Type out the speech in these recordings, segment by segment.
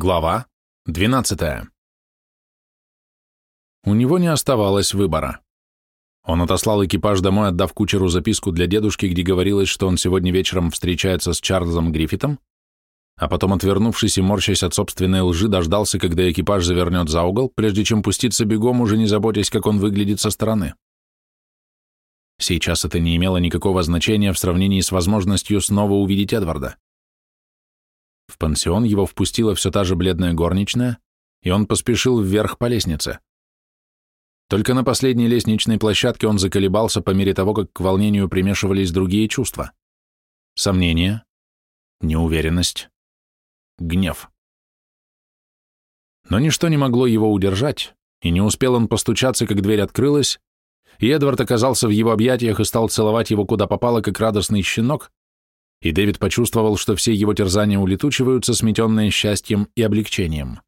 Глава 12. У него не оставалось выбора. Он отослал экипаж домой, отдав кучеру записку для дедушки, где говорилось, что он сегодня вечером встречается с Чарльзом Гриффитом, а потом, отвернувшись и морщась от собственной лжи, дождался, когда экипаж завернет за угол, прежде чем пуститься бегом, уже не заботясь, как он выглядит со стороны. Сейчас это не имело никакого значения в сравнении с возможностью снова увидеть Эдварда. В пансион его впустила все та же бледная горничная, и он поспешил вверх по лестнице. Только на последней лестничной площадке он заколебался по мере того, как к волнению примешивались другие чувства. Сомнение, неуверенность, гнев. Но ничто не могло его удержать, и не успел он постучаться, как дверь открылась, и Эдвард оказался в его объятиях и стал целовать его куда попало, как радостный щенок, и Дэвид почувствовал, что все его терзания улетучиваются, сметенные счастьем и облегчением.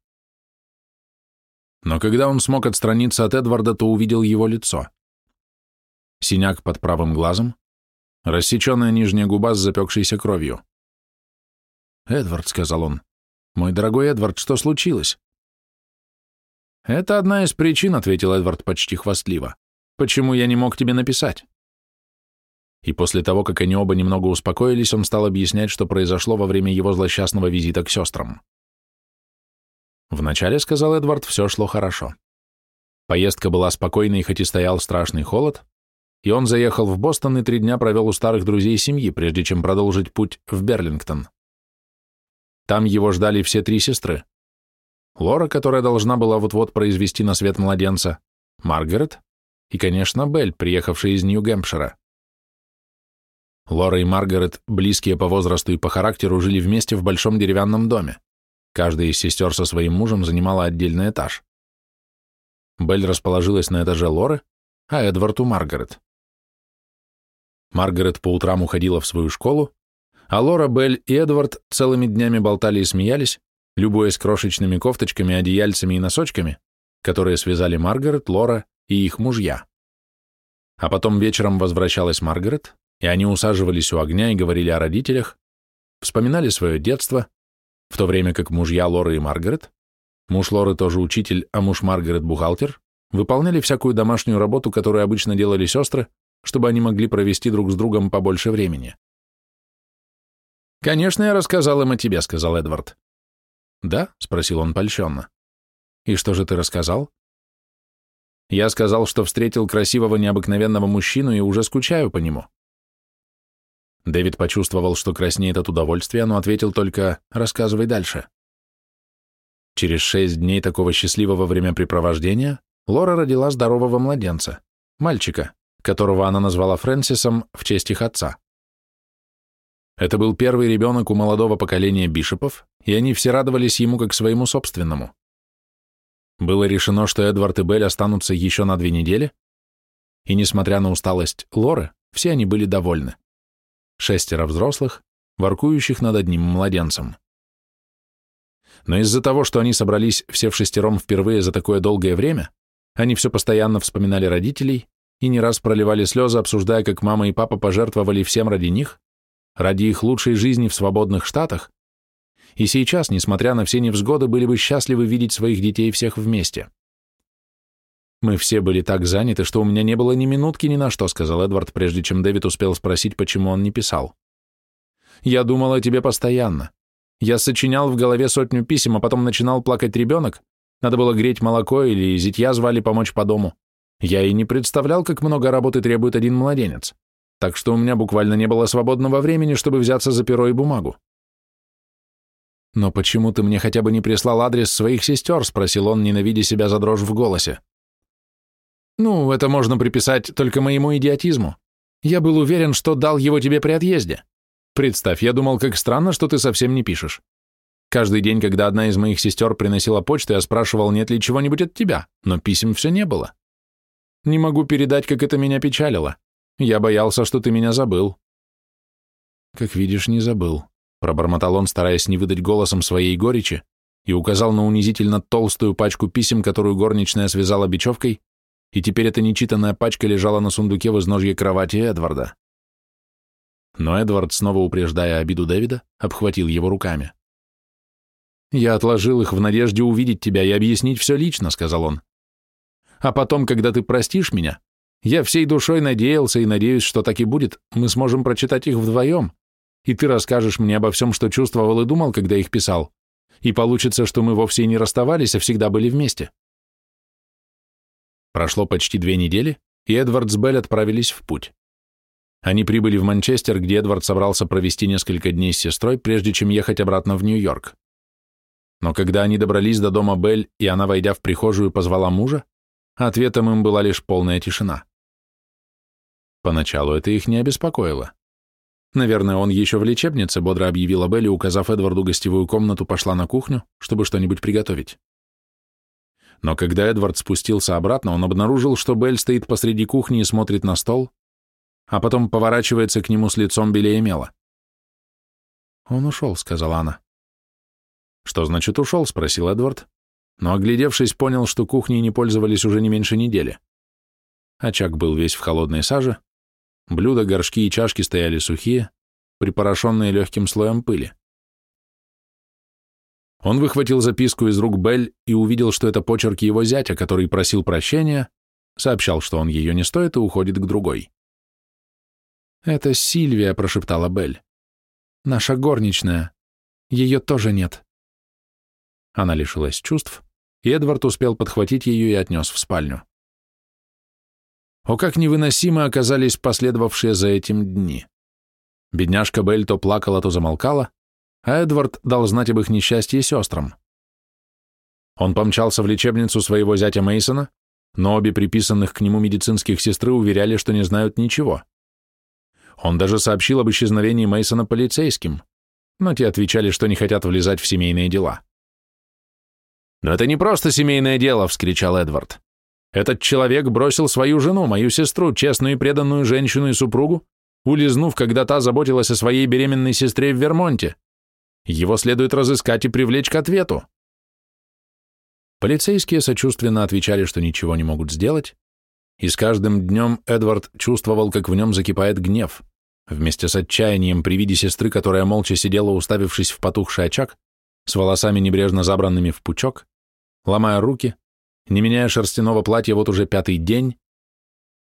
Но когда он смог отстраниться от Эдварда, то увидел его лицо. Синяк под правым глазом, рассеченная нижняя губа с запекшейся кровью. «Эдвард», — сказал он, — «мой дорогой Эдвард, что случилось?» «Это одна из причин», — ответил Эдвард почти хвастливо, — «почему я не мог тебе написать» и после того, как они оба немного успокоились, он стал объяснять, что произошло во время его злосчастного визита к сестрам. Вначале, сказал Эдвард, все шло хорошо. Поездка была спокойной, хоть и стоял страшный холод, и он заехал в Бостон и три дня провел у старых друзей семьи, прежде чем продолжить путь в Берлингтон. Там его ждали все три сестры. Лора, которая должна была вот-вот произвести на свет младенца, Маргарет и, конечно, Белль, приехавшая из Нью-Гэмпшира. Лора и Маргарет, близкие по возрасту и по характеру, жили вместе в большом деревянном доме. Каждая из сестер со своим мужем занимала отдельный этаж. Белль расположилась на этаже Лоры, а Эдвард у Маргарет. Маргарет по утрам уходила в свою школу, а Лора, Белль и Эдвард целыми днями болтали и смеялись, любуясь крошечными кофточками, одеяльцами и носочками, которые связали Маргарет, Лора и их мужья. А потом вечером возвращалась Маргарет, и они усаживались у огня и говорили о родителях, вспоминали свое детство, в то время как мужья Лоры и Маргарет, муж Лоры тоже учитель, а муж Маргарет бухгалтер, выполняли всякую домашнюю работу, которую обычно делали сестры, чтобы они могли провести друг с другом побольше времени. «Конечно, я рассказал им о тебе», — сказал Эдвард. «Да?» — спросил он польщенно. «И что же ты рассказал?» «Я сказал, что встретил красивого необыкновенного мужчину и уже скучаю по нему. Дэвид почувствовал, что краснеет от удовольствия, но ответил только «рассказывай дальше». Через шесть дней такого счастливого времяпрепровождения Лора родила здорового младенца, мальчика, которого она назвала Фрэнсисом в честь их отца. Это был первый ребенок у молодого поколения бишопов, и они все радовались ему как своему собственному. Было решено, что Эдвард и Белль останутся еще на две недели, и, несмотря на усталость Лоры, все они были довольны шестеро взрослых, воркующих над одним младенцем. Но из-за того, что они собрались все в шестером впервые за такое долгое время, они все постоянно вспоминали родителей и не раз проливали слезы, обсуждая, как мама и папа пожертвовали всем ради них, ради их лучшей жизни в свободных штатах, и сейчас, несмотря на все невзгоды, были бы счастливы видеть своих детей всех вместе. «Мы все были так заняты, что у меня не было ни минутки ни на что», сказал Эдвард, прежде чем Дэвид успел спросить, почему он не писал. «Я думал о тебе постоянно. Я сочинял в голове сотню писем, а потом начинал плакать ребенок. Надо было греть молоко или зятья звали помочь по дому. Я и не представлял, как много работы требует один младенец. Так что у меня буквально не было свободного времени, чтобы взяться за перо и бумагу. «Но почему ты мне хотя бы не прислал адрес своих сестер?» — спросил он, ненавидя себя за дрожь в голосе. Ну, это можно приписать только моему идиотизму. Я был уверен, что дал его тебе при отъезде. Представь, я думал, как странно, что ты совсем не пишешь. Каждый день, когда одна из моих сестер приносила почту, я спрашивал, нет ли чего-нибудь от тебя, но писем все не было. Не могу передать, как это меня печалило. Я боялся, что ты меня забыл. Как видишь, не забыл, пробормотал он, стараясь не выдать голосом своей горечи, и указал на унизительно толстую пачку писем, которую горничная связала бечевкой и теперь эта нечитанная пачка лежала на сундуке в изножье кровати Эдварда. Но Эдвард, снова упреждая обиду Дэвида, обхватил его руками. «Я отложил их в надежде увидеть тебя и объяснить все лично», — сказал он. «А потом, когда ты простишь меня, я всей душой надеялся и надеюсь, что так и будет, мы сможем прочитать их вдвоем, и ты расскажешь мне обо всем, что чувствовал и думал, когда их писал, и получится, что мы вовсе не расставались, а всегда были вместе». Прошло почти две недели, и Эдвард с Белль отправились в путь. Они прибыли в Манчестер, где Эдвард собрался провести несколько дней с сестрой, прежде чем ехать обратно в Нью-Йорк. Но когда они добрались до дома Белль, и она, войдя в прихожую, позвала мужа, ответом им была лишь полная тишина. Поначалу это их не обеспокоило. Наверное, он еще в лечебнице, бодро объявила Белли, указав Эдварду гостевую комнату, пошла на кухню, чтобы что-нибудь приготовить. Но когда Эдвард спустился обратно, он обнаружил, что Белль стоит посреди кухни и смотрит на стол, а потом поворачивается к нему с лицом белее мела. «Он ушел», — сказала она. «Что значит ушел?» — спросил Эдвард, но, оглядевшись, понял, что кухней не пользовались уже не меньше недели. Очаг был весь в холодной саже, блюда, горшки и чашки стояли сухие, припорошенные легким слоем пыли. Он выхватил записку из рук Белль и увидел, что это почерк его зятя, который просил прощения, сообщал, что он ее не стоит и уходит к другой. «Это Сильвия», — прошептала Белль. «Наша горничная. Ее тоже нет». Она лишилась чувств, и Эдвард успел подхватить ее и отнес в спальню. О, как невыносимо оказались последовавшие за этим дни. Бедняжка Белль то плакала, то замолкала, а Эдвард дал знать об их несчастье сестрам. Он помчался в лечебницу своего зятя Мейсона, но обе приписанных к нему медицинских сестры уверяли, что не знают ничего. Он даже сообщил об исчезновении Мейсона полицейским, но те отвечали, что не хотят влезать в семейные дела. «Но это не просто семейное дело!» — вскричал Эдвард. «Этот человек бросил свою жену, мою сестру, честную и преданную женщину и супругу, улизнув, когда та заботилась о своей беременной сестре в Вермонте. Его следует разыскать и привлечь к ответу». Полицейские сочувственно отвечали, что ничего не могут сделать, и с каждым днем Эдвард чувствовал, как в нем закипает гнев, вместе с отчаянием при виде сестры, которая молча сидела, уставившись в потухший очаг, с волосами небрежно забранными в пучок, ломая руки, не меняя шерстяного платья вот уже пятый день.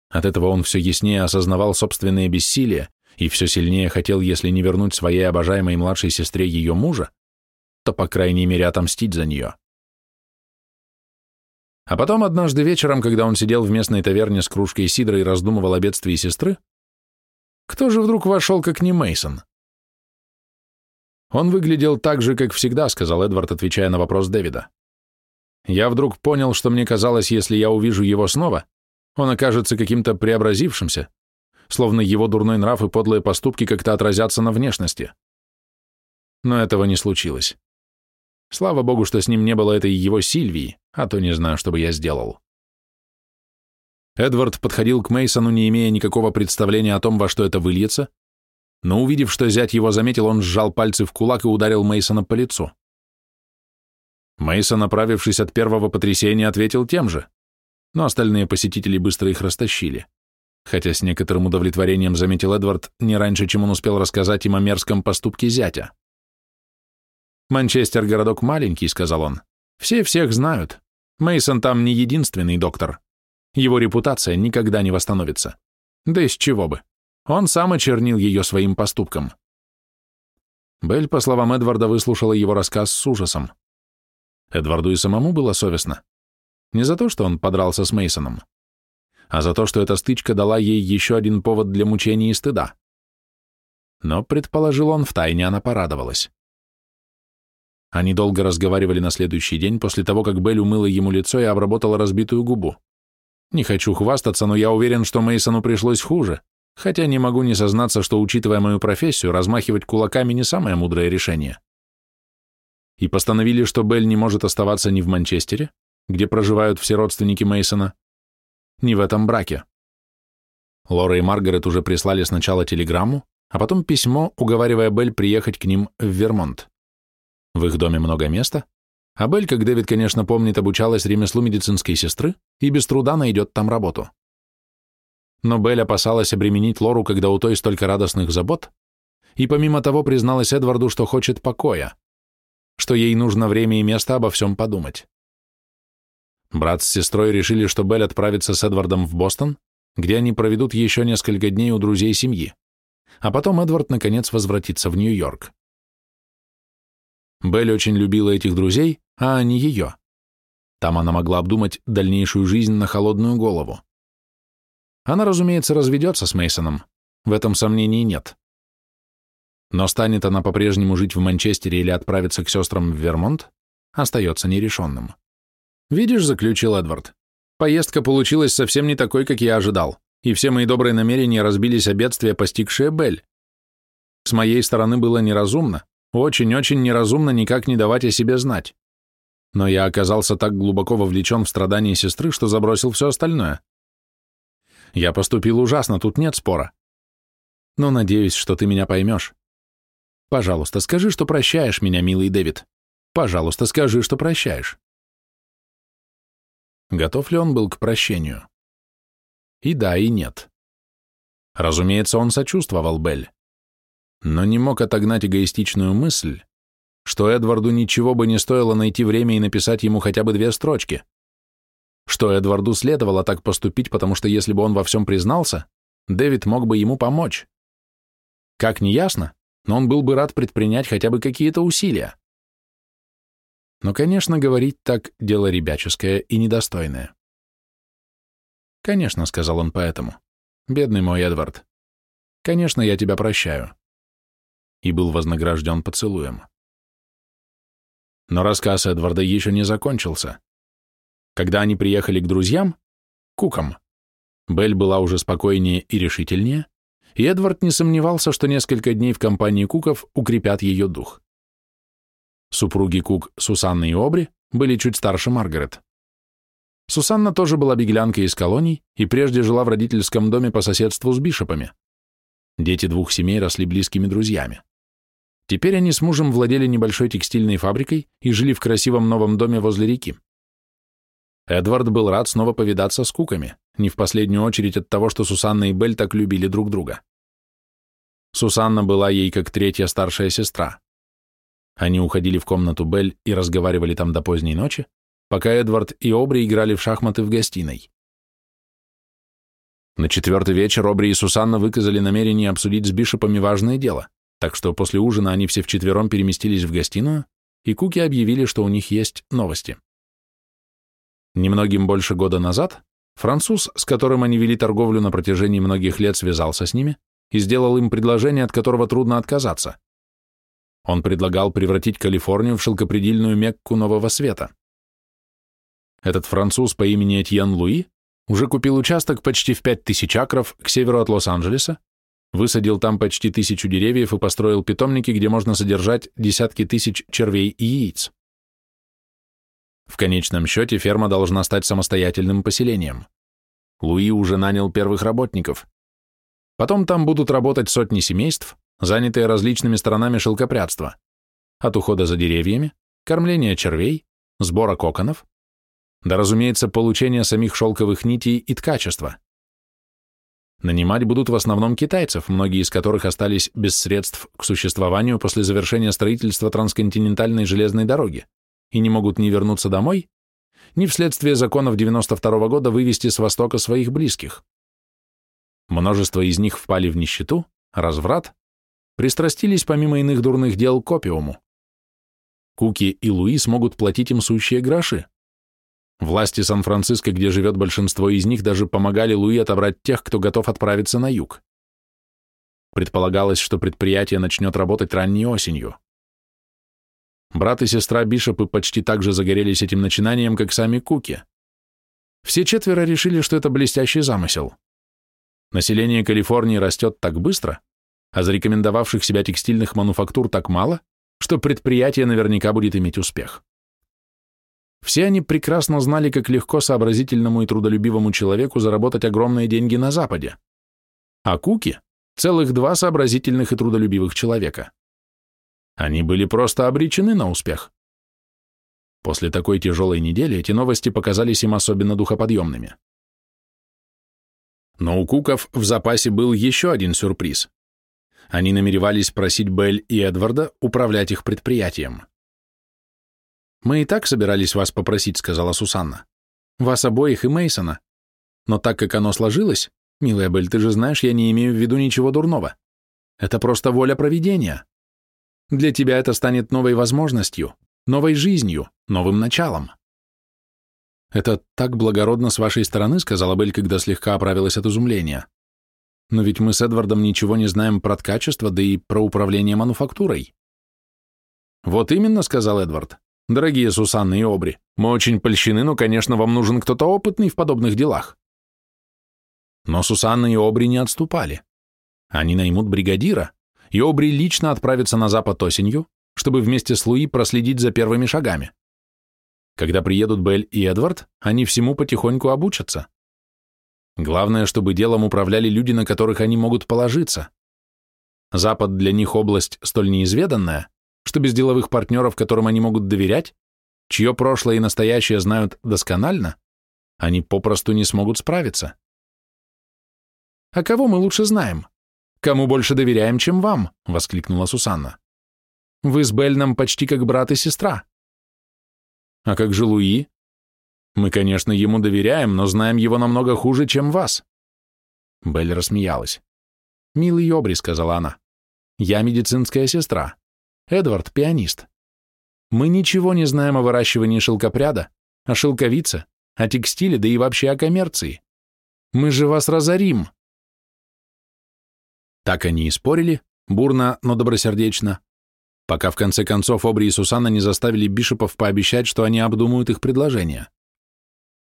От этого он все яснее осознавал собственное бессилие и все сильнее хотел, если не вернуть своей обожаемой младшей сестре ее мужа, то, по крайней мере, отомстить за нее. А потом однажды вечером, когда он сидел в местной таверне с кружкой сидра и раздумывал о бедствии сестры, кто же вдруг вошел, как не Мейсон? Он выглядел так же, как всегда, сказал Эдвард, отвечая на вопрос Дэвида. Я вдруг понял, что мне казалось, если я увижу его снова, он окажется каким-то преобразившимся, словно его дурной нрав и подлые поступки как-то отразятся на внешности. Но этого не случилось. Слава богу, что с ним не было этой его Сильвии, а то не знаю, что бы я сделал. Эдвард подходил к Мейсону, не имея никакого представления о том, во что это выльется, но увидев, что зять его заметил, он сжал пальцы в кулак и ударил Мейсона по лицу. Мейсон, направившись от первого потрясения, ответил тем же, но остальные посетители быстро их растащили. Хотя с некоторым удовлетворением заметил Эдвард не раньше, чем он успел рассказать им о мерзком поступке зятя. «Манчестер — городок маленький», — сказал он. «Все всех знают. Мейсон там не единственный доктор. Его репутация никогда не восстановится. Да из чего бы. Он сам очернил ее своим поступком». Белль, по словам Эдварда, выслушала его рассказ с ужасом. Эдварду и самому было совестно. Не за то, что он подрался с Мейсоном, а за то, что эта стычка дала ей еще один повод для мучений и стыда. Но, предположил он, втайне она порадовалась. Они долго разговаривали на следующий день после того, как Белль умыла ему лицо и обработала разбитую губу. Не хочу хвастаться, но я уверен, что Мейсону пришлось хуже, хотя не могу не сознаться, что, учитывая мою профессию, размахивать кулаками не самое мудрое решение. И постановили, что Белль не может оставаться ни в Манчестере, где проживают все родственники Мейсона, ни в этом браке. Лора и Маргарет уже прислали сначала телеграмму, а потом письмо, уговаривая Белль приехать к ним в Вермонт. В их доме много места, а Белль, как Дэвид, конечно, помнит, обучалась ремеслу медицинской сестры и без труда найдет там работу. Но Белль опасалась обременить Лору, когда у той столько радостных забот, и помимо того призналась Эдварду, что хочет покоя. что ей нужно время и место обо всем подумать. Брат с сестрой решили, что Белль отправится с Эдвардом в Бостон, где они проведут еще несколько дней у друзей семьи, а потом Эдвард наконец возвратится в Нью-Йорк. Белль очень любила этих друзей, а они ее. Там она могла обдумать дальнейшую жизнь на холодную голову. Она, разумеется, разведется с Мейсоном, в этом сомнений нет. Но станет она по-прежнему жить в Манчестере или отправиться к сестрам в Вермонт, остается нерешенным. «Видишь», — заключил Эдвард, — «поездка получилась совсем не такой, как я ожидал, и все мои добрые намерения разбились о бедствие, постигшее Бель. С моей стороны было неразумно, очень-очень неразумно никак не давать о себе знать. Но я оказался так глубоко вовлечен в страдания сестры, что забросил все остальное. Я поступил ужасно, тут нет спора. Но надеюсь, что ты меня поймешь. Пожалуйста, скажи, что прощаешь меня, милый Дэвид. Пожалуйста, скажи, что прощаешь. Готов ли он был к прощению? И да, и нет. Разумеется, он сочувствовал Белль, но не мог отогнать эгоистичную мысль, что Эдварду ничего бы не стоило найти время и написать ему хотя бы две строчки, что Эдварду следовало так поступить, потому что если бы он во всем признался, Дэвид мог бы ему помочь. Как не ясно, но он был бы рад предпринять хотя бы какие-то усилия. Но, конечно, говорить так – дело ребяческое и недостойное. «Конечно», — сказал он поэтому. «Бедный мой Эдвард. Конечно, я тебя прощаю». И был вознагражден поцелуем. Но рассказ Эдварда еще не закончился. Когда они приехали к друзьям, Кукам, Белль была уже спокойнее и решительнее, и Эдвард не сомневался, что несколько дней в компании Куков укрепят ее дух. Супруги Кук, Сусанна и Обри, были чуть старше Маргарет. Сусанна тоже была беглянкой из колоний и прежде жила в родительском доме по соседству с бишопами. Дети двух семей росли близкими друзьями. Теперь они с мужем владели небольшой текстильной фабрикой и жили в красивом новом доме возле реки. Эдвард был рад снова повидаться с Куками, не в последнюю очередь от того, что Сусанна и Белль так любили друг друга. Сусанна была ей как третья старшая сестра. Они уходили в комнату Белль и разговаривали там до поздней ночи, пока Эдвард и Обри играли в шахматы в гостиной. На четвертый вечер Обри и Сусанна выказали намерение обсудить с Бишопами важное дело, так что после ужина они все вчетвером переместились в гостиную, и Куки объявили, что у них есть новости. Немногим больше года назад француз, с которым они вели торговлю на протяжении многих лет, связался с ними и сделал им предложение, от которого трудно отказаться. Он предлагал превратить Калифорнию в шелкопредельную Мекку нового света. Этот француз по имени Этьен Луи уже купил участок почти в 5000 акров к северу от Лос-Анджелеса, высадил там почти тысячу деревьев и построил питомники, где можно содержать десятки тысяч червей и яиц. В конечном счете ферма должна стать самостоятельным поселением. Луи уже нанял первых работников. Потом там будут работать сотни семейств, занятые различными сторонами шелкопрядства. От ухода за деревьями, кормления червей, сбора коконов, да, разумеется, получения самих шелковых нитей и ткачества. Нанимать будут в основном китайцев, многие из которых остались без средств к существованию после завершения строительства трансконтинентальной железной дороги и не могут ни вернуться домой, ни вследствие законов 92 -го года вывести с Востока своих близких. Множество из них впали в нищету, разврат, пристрастились помимо иных дурных дел к опиуму. Куки и Луи смогут платить им сущие гроши. Власти Сан-Франциско, где живет большинство из них, даже помогали Луи отобрать тех, кто готов отправиться на юг. Предполагалось, что предприятие начнет работать ранней осенью. Брат и сестра Бишопы почти так же загорелись этим начинанием, как сами Куки. Все четверо решили, что это блестящий замысел. Население Калифорнии растет так быстро, а зарекомендовавших себя текстильных мануфактур так мало, что предприятие наверняка будет иметь успех. Все они прекрасно знали, как легко сообразительному и трудолюбивому человеку заработать огромные деньги на Западе. А Куки – целых два сообразительных и трудолюбивых человека. Они были просто обречены на успех. После такой тяжелой недели эти новости показались им особенно духоподъемными. Но у Куков в запасе был еще один сюрприз. Они намеревались просить Белль и Эдварда управлять их предприятием. Мы и так собирались вас попросить, сказала Сусанна. Вас обоих и Мейсона. Но так как оно сложилось, милая Белль, ты же знаешь, я не имею в виду ничего дурного. Это просто воля провидения. Для тебя это станет новой возможностью, новой жизнью, новым началом. Это так благородно с вашей стороны, сказала Белль, когда слегка оправилась от изумления. Но ведь мы с Эдвардом ничего не знаем про ткачество, да и про управление мануфактурой. Вот именно, сказал Эдвард. Дорогие Сусанна и Обри, мы очень польщены, но, конечно, вам нужен кто-то опытный в подобных делах. Но Сусанна и Обри не отступали. Они наймут бригадира, и Обри лично отправится на запад осенью, чтобы вместе с Луи проследить за первыми шагами. Когда приедут Белль и Эдвард, они всему потихоньку обучатся. Главное, чтобы делом управляли люди, на которых они могут положиться. Запад для них область столь неизведанная, что без деловых партнеров, которым они могут доверять, чье прошлое и настоящее знают досконально, они попросту не смогут справиться. «А кого мы лучше знаем? Кому больше доверяем, чем вам?» — воскликнула Сусанна. «Вы с Бель почти как брат и сестра». «А как же Луи?» «Мы, конечно, ему доверяем, но знаем его намного хуже, чем вас». Белль рассмеялась. «Милый Обри», — сказала она, — «я медицинская сестра. Эдвард — пианист. Мы ничего не знаем о выращивании шелкопряда, о шелковице, о текстиле, да и вообще о коммерции. Мы же вас разорим. Так они и спорили, бурно, но добросердечно, пока в конце концов Обри и Сусанна не заставили Бишопов пообещать, что они обдумают их предложение.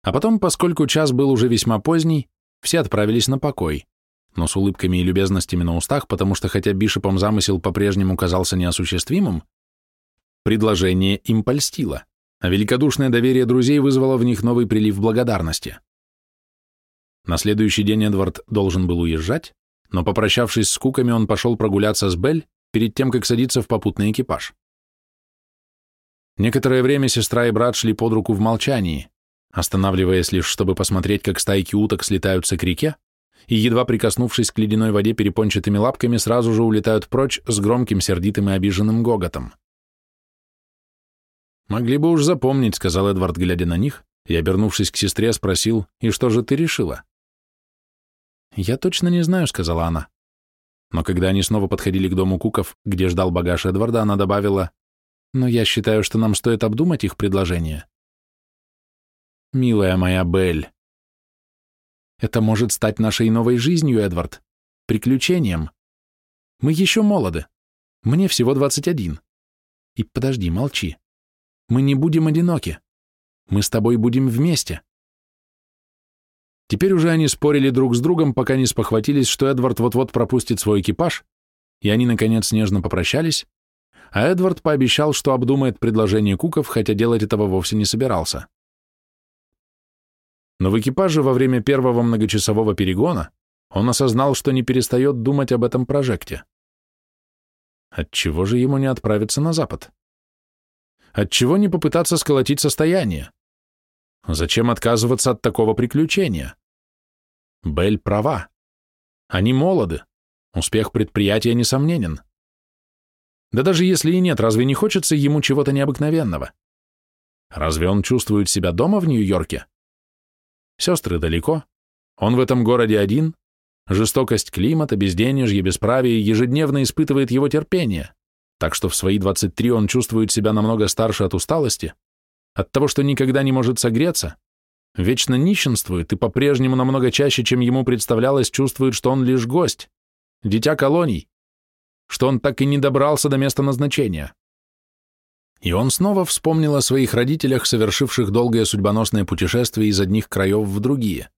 А потом, поскольку час был уже весьма поздний, все отправились на покой но с улыбками и любезностями на устах, потому что хотя Бишопом замысел по-прежнему казался неосуществимым, предложение им польстило, а великодушное доверие друзей вызвало в них новый прилив благодарности. На следующий день Эдвард должен был уезжать, но, попрощавшись с куками, он пошел прогуляться с Белль перед тем, как садиться в попутный экипаж. Некоторое время сестра и брат шли под руку в молчании, останавливаясь лишь, чтобы посмотреть, как стайки уток слетаются к реке, и, едва прикоснувшись к ледяной воде перепончатыми лапками, сразу же улетают прочь с громким, сердитым и обиженным гоготом. «Могли бы уж запомнить», — сказал Эдвард, глядя на них, и, обернувшись к сестре, спросил, «И что же ты решила?» «Я точно не знаю», — сказала она. Но когда они снова подходили к дому Куков, где ждал багаж Эдварда, она добавила, «Но я считаю, что нам стоит обдумать их предложение». «Милая моя Белль», это может стать нашей новой жизнью, Эдвард. Приключением. Мы еще молоды. Мне всего 21. И подожди, молчи. Мы не будем одиноки. Мы с тобой будем вместе. Теперь уже они спорили друг с другом, пока не спохватились, что Эдвард вот-вот пропустит свой экипаж, и они, наконец, нежно попрощались, а Эдвард пообещал, что обдумает предложение Куков, хотя делать этого вовсе не собирался. Но в экипаже во время первого многочасового перегона он осознал, что не перестает думать об этом прожекте. Отчего же ему не отправиться на запад? Отчего не попытаться сколотить состояние? Зачем отказываться от такого приключения? Бель права. Они молоды. Успех предприятия несомненен. Да даже если и нет, разве не хочется ему чего-то необыкновенного? Разве он чувствует себя дома в Нью-Йорке? Сестры далеко, он в этом городе один, жестокость климата, безденежье, бесправие ежедневно испытывает его терпение, так что в свои 23 он чувствует себя намного старше от усталости, от того, что никогда не может согреться, вечно нищенствует и по-прежнему намного чаще, чем ему представлялось, чувствует, что он лишь гость, дитя колоний, что он так и не добрался до места назначения. И он снова вспомнил о своих родителях, совершивших долгое судьбоносное путешествие из одних краев в другие.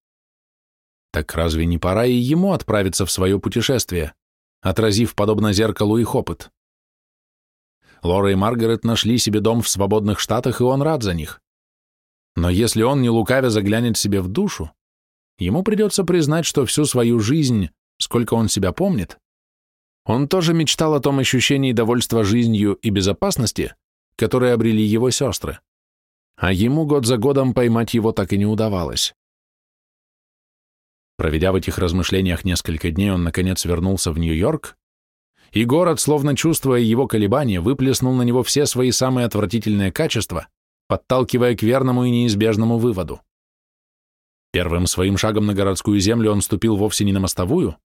Так разве не пора и ему отправиться в свое путешествие, отразив подобно зеркалу их опыт? Лора и Маргарет нашли себе дом в свободных штатах, и он рад за них. Но если он не лукавя заглянет себе в душу, ему придется признать, что всю свою жизнь, сколько он себя помнит, он тоже мечтал о том ощущении довольства жизнью и безопасности, которые обрели его сестры, а ему год за годом поймать его так и не удавалось. Проведя в этих размышлениях несколько дней, он, наконец, вернулся в Нью-Йорк, и город, словно чувствуя его колебания, выплеснул на него все свои самые отвратительные качества, подталкивая к верному и неизбежному выводу. Первым своим шагом на городскую землю он ступил вовсе не на мостовую,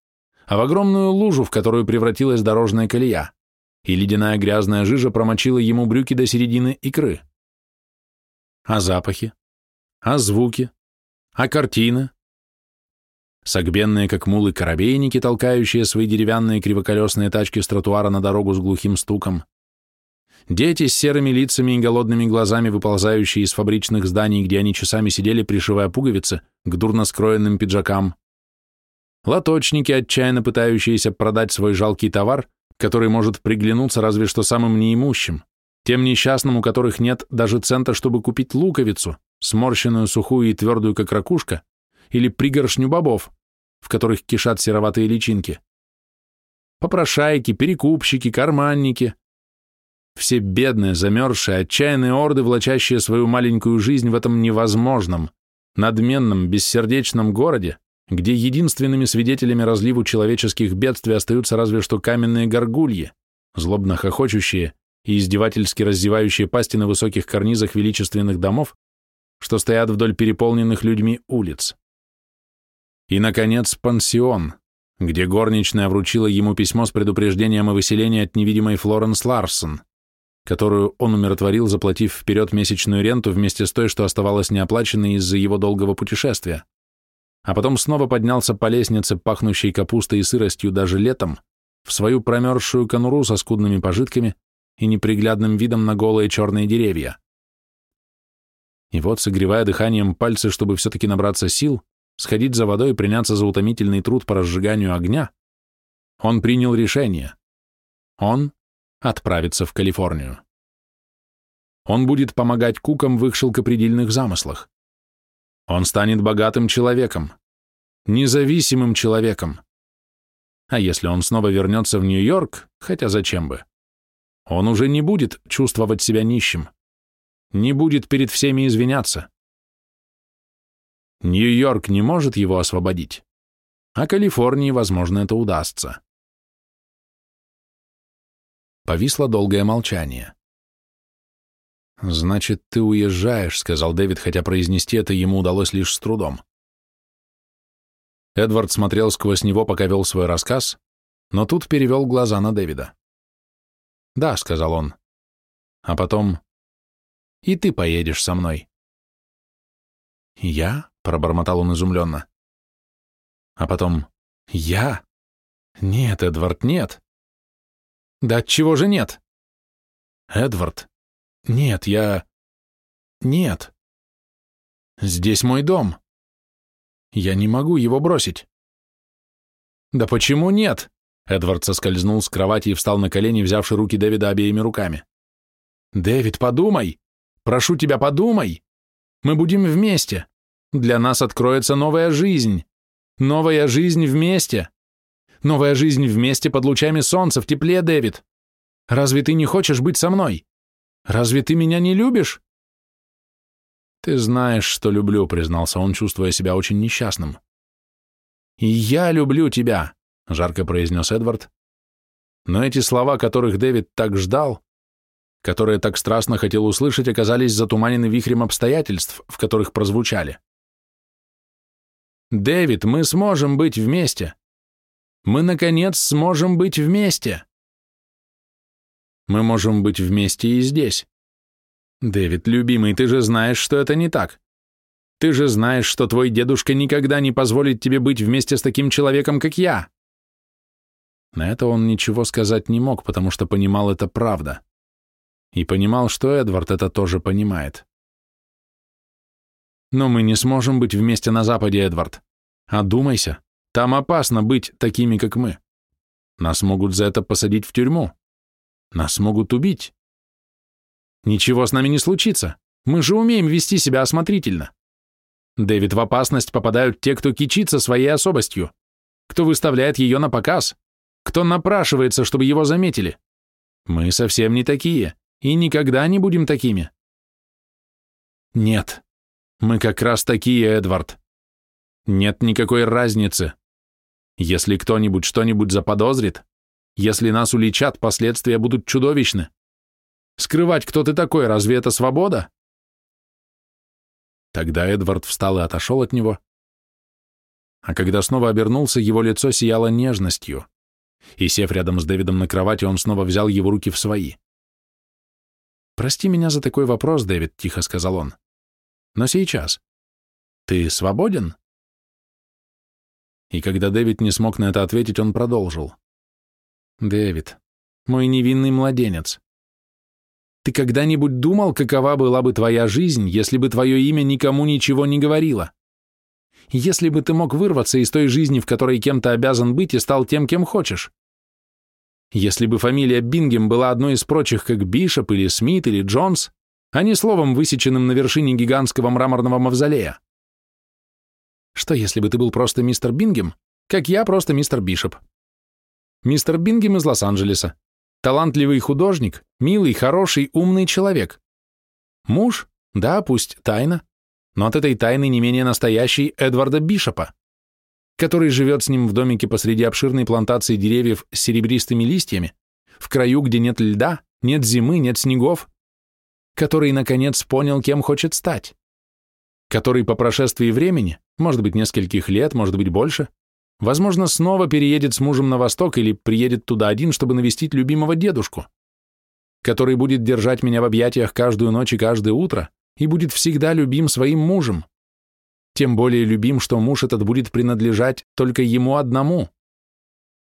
а в огромную лужу, в которую превратилась дорожная колея, и ледяная грязная жижа промочила ему брюки до середины икры. А запахи? А звуки? А картины? Согбенные, как мулы, коробейники, толкающие свои деревянные кривоколесные тачки с тротуара на дорогу с глухим стуком. Дети с серыми лицами и голодными глазами, выползающие из фабричных зданий, где они часами сидели, пришивая пуговицы к дурно скроенным пиджакам. Лоточники, отчаянно пытающиеся продать свой жалкий товар, который может приглянуться разве что самым неимущим, тем несчастным, у которых нет даже цента, чтобы купить луковицу, сморщенную, сухую и твердую, как ракушка, или пригоршню бобов, в которых кишат сероватые личинки. Попрошайки, перекупщики, карманники. Все бедные, замерзшие, отчаянные орды, влачащие свою маленькую жизнь в этом невозможном, надменном, бессердечном городе, где единственными свидетелями разливу человеческих бедствий остаются разве что каменные горгульи, злобно хохочущие и издевательски раздевающие пасти на высоких карнизах величественных домов, что стоят вдоль переполненных людьми улиц. И, наконец, пансион, где горничная вручила ему письмо с предупреждением о выселении от невидимой Флоренс Ларсон, которую он умиротворил, заплатив вперед месячную ренту вместе с той, что оставалась неоплаченной из-за его долгого путешествия. А потом снова поднялся по лестнице, пахнущей капустой и сыростью даже летом, в свою промерзшую конуру со скудными пожитками и неприглядным видом на голые черные деревья. И вот, согревая дыханием пальцы, чтобы все-таки набраться сил, сходить за водой и приняться за утомительный труд по разжиганию огня, он принял решение. Он отправится в Калифорнию. Он будет помогать кукам в их шелкопредельных замыслах. Он станет богатым человеком, независимым человеком. А если он снова вернется в Нью-Йорк, хотя зачем бы, он уже не будет чувствовать себя нищим, не будет перед всеми извиняться. Нью-Йорк не может его освободить, а Калифорнии, возможно, это удастся. Повисло долгое молчание. «Значит, ты уезжаешь», — сказал Дэвид, хотя произнести это ему удалось лишь с трудом. Эдвард смотрел сквозь него, пока вел свой рассказ, но тут перевел глаза на Дэвида. «Да», — сказал он. А потом, «И ты поедешь со мной». «Я?» пробормотал он изумленно. А потом «Я? Нет, Эдвард, нет». «Да чего же нет?» «Эдвард, нет, я... Нет. Здесь мой дом. Я не могу его бросить». «Да почему нет?» Эдвард соскользнул с кровати и встал на колени, взявши руки Дэвида обеими руками. «Дэвид, подумай! Прошу тебя, подумай! Мы будем вместе. Для нас откроется новая жизнь. Новая жизнь вместе. Новая жизнь вместе под лучами солнца в тепле, Дэвид. Разве ты не хочешь быть со мной? Разве ты меня не любишь? Ты знаешь, что люблю, признался он, чувствуя себя очень несчастным. И я люблю тебя, жарко произнес Эдвард. Но эти слова, которых Дэвид так ждал, которые так страстно хотел услышать, оказались затуманены вихрем обстоятельств, в которых прозвучали. Дэвид, мы сможем быть вместе. Мы, наконец, сможем быть вместе. Мы можем быть вместе и здесь. Дэвид, любимый, ты же знаешь, что это не так. Ты же знаешь, что твой дедушка никогда не позволит тебе быть вместе с таким человеком, как я. На это он ничего сказать не мог, потому что понимал это правда. И понимал, что Эдвард это тоже понимает. Но мы не сможем быть вместе на Западе, Эдвард. Одумайся, там опасно быть такими, как мы. Нас могут за это посадить в тюрьму. Нас могут убить. Ничего с нами не случится. Мы же умеем вести себя осмотрительно. Дэвид, в опасность попадают те, кто кичится своей особостью, кто выставляет ее на показ, кто напрашивается, чтобы его заметили. Мы совсем не такие и никогда не будем такими. Нет, мы как раз такие, Эдвард. Нет никакой разницы. Если кто-нибудь что-нибудь заподозрит, если нас уличат, последствия будут чудовищны. Скрывать, кто ты такой, разве это свобода? Тогда Эдвард встал и отошел от него. А когда снова обернулся, его лицо сияло нежностью. И, сев рядом с Дэвидом на кровати, он снова взял его руки в свои. «Прости меня за такой вопрос, Дэвид», — тихо сказал он. «Но сейчас. Ты свободен?» И когда Дэвид не смог на это ответить, он продолжил. «Дэвид, мой невинный младенец, ты когда-нибудь думал, какова была бы твоя жизнь, если бы твое имя никому ничего не говорило? Если бы ты мог вырваться из той жизни, в которой кем-то обязан быть, и стал тем, кем хочешь? Если бы фамилия Бингем была одной из прочих, как Бишоп или Смит или Джонс, а не словом, высеченным на вершине гигантского мраморного мавзолея? Что, если бы ты был просто мистер Бингем, как я просто мистер Бишоп? Мистер Бингем из Лос-Анджелеса, Талантливый художник, милый, хороший, умный человек. Муж? Да, пусть тайна, но от этой тайны не менее настоящий Эдварда Бишопа, который живет с ним в домике посреди обширной плантации деревьев с серебристыми листьями, в краю, где нет льда, нет зимы, нет снегов, который, наконец, понял, кем хочет стать, который по прошествии времени, может быть, нескольких лет, может быть, больше, Возможно, снова переедет с мужем на восток или приедет туда один, чтобы навестить любимого дедушку, который будет держать меня в объятиях каждую ночь и каждое утро и будет всегда любим своим мужем. Тем более любим, что муж этот будет принадлежать только ему одному,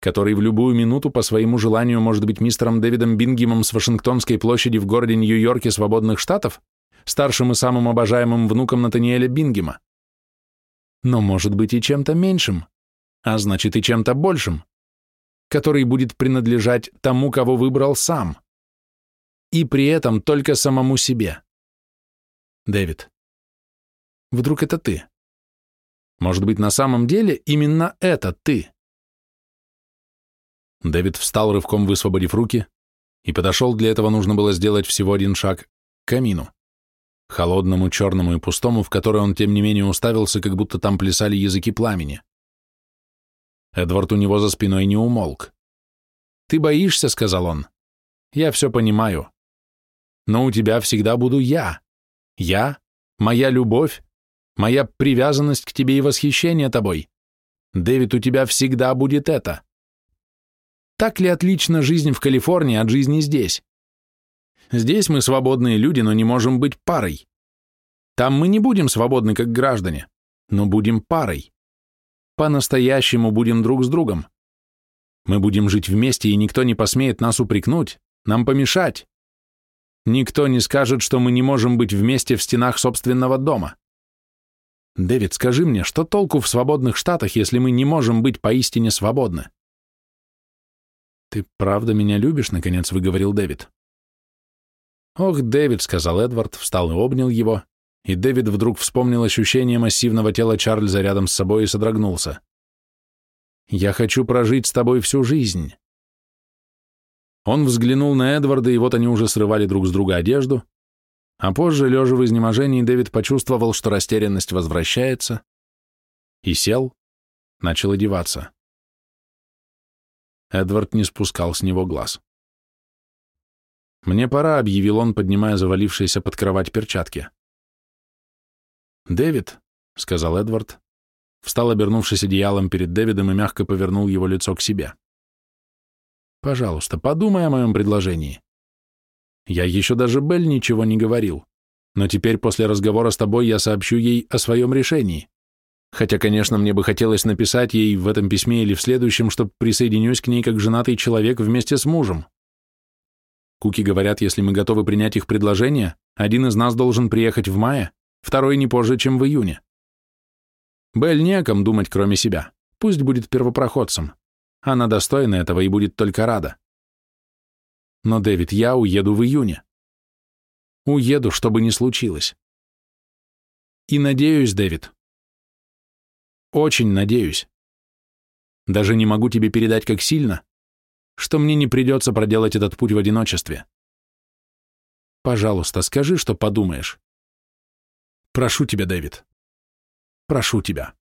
который в любую минуту по своему желанию может быть мистером Дэвидом Бингемом с Вашингтонской площади в городе Нью-Йорке свободных штатов, старшим и самым обожаемым внуком Натаниэля Бингема. Но может быть и чем-то меньшим, а значит и чем-то большим, который будет принадлежать тому, кого выбрал сам, и при этом только самому себе. Дэвид, вдруг это ты? Может быть, на самом деле именно это ты? Дэвид встал, рывком высвободив руки, и подошел, для этого нужно было сделать всего один шаг, к камину, холодному, черному и пустому, в который он, тем не менее, уставился, как будто там плясали языки пламени. Эдвард у него за спиной не умолк. «Ты боишься», — сказал он. «Я все понимаю. Но у тебя всегда буду я. Я, моя любовь, моя привязанность к тебе и восхищение тобой. Дэвид, у тебя всегда будет это. Так ли отлична жизнь в Калифорнии от жизни здесь? Здесь мы свободные люди, но не можем быть парой. Там мы не будем свободны, как граждане, но будем парой по-настоящему будем друг с другом. Мы будем жить вместе, и никто не посмеет нас упрекнуть, нам помешать. Никто не скажет, что мы не можем быть вместе в стенах собственного дома. Дэвид, скажи мне, что толку в свободных штатах, если мы не можем быть поистине свободны? Ты правда меня любишь, наконец выговорил Дэвид. Ох, Дэвид, сказал Эдвард, встал и обнял его, и Дэвид вдруг вспомнил ощущение массивного тела Чарльза рядом с собой и содрогнулся. «Я хочу прожить с тобой всю жизнь». Он взглянул на Эдварда, и вот они уже срывали друг с друга одежду, а позже, лежа в изнеможении, Дэвид почувствовал, что растерянность возвращается, и сел, начал одеваться. Эдвард не спускал с него глаз. «Мне пора», — объявил он, поднимая завалившиеся под кровать перчатки. «Дэвид», — сказал Эдвард, встал, обернувшись одеялом перед Дэвидом и мягко повернул его лицо к себе. «Пожалуйста, подумай о моем предложении. Я еще даже Белль ничего не говорил, но теперь после разговора с тобой я сообщу ей о своем решении. Хотя, конечно, мне бы хотелось написать ей в этом письме или в следующем, что присоединюсь к ней как женатый человек вместе с мужем. Куки говорят, если мы готовы принять их предложение, один из нас должен приехать в мае, второй не позже, чем в июне. Белль не думать, кроме себя. Пусть будет первопроходцем. Она достойна этого и будет только рада. Но, Дэвид, я уеду в июне. Уеду, что бы ни случилось. И надеюсь, Дэвид. Очень надеюсь. Даже не могу тебе передать, как сильно, что мне не придется проделать этот путь в одиночестве. Пожалуйста, скажи, что подумаешь. Прошу тебя, Дэвид. Прошу тебя.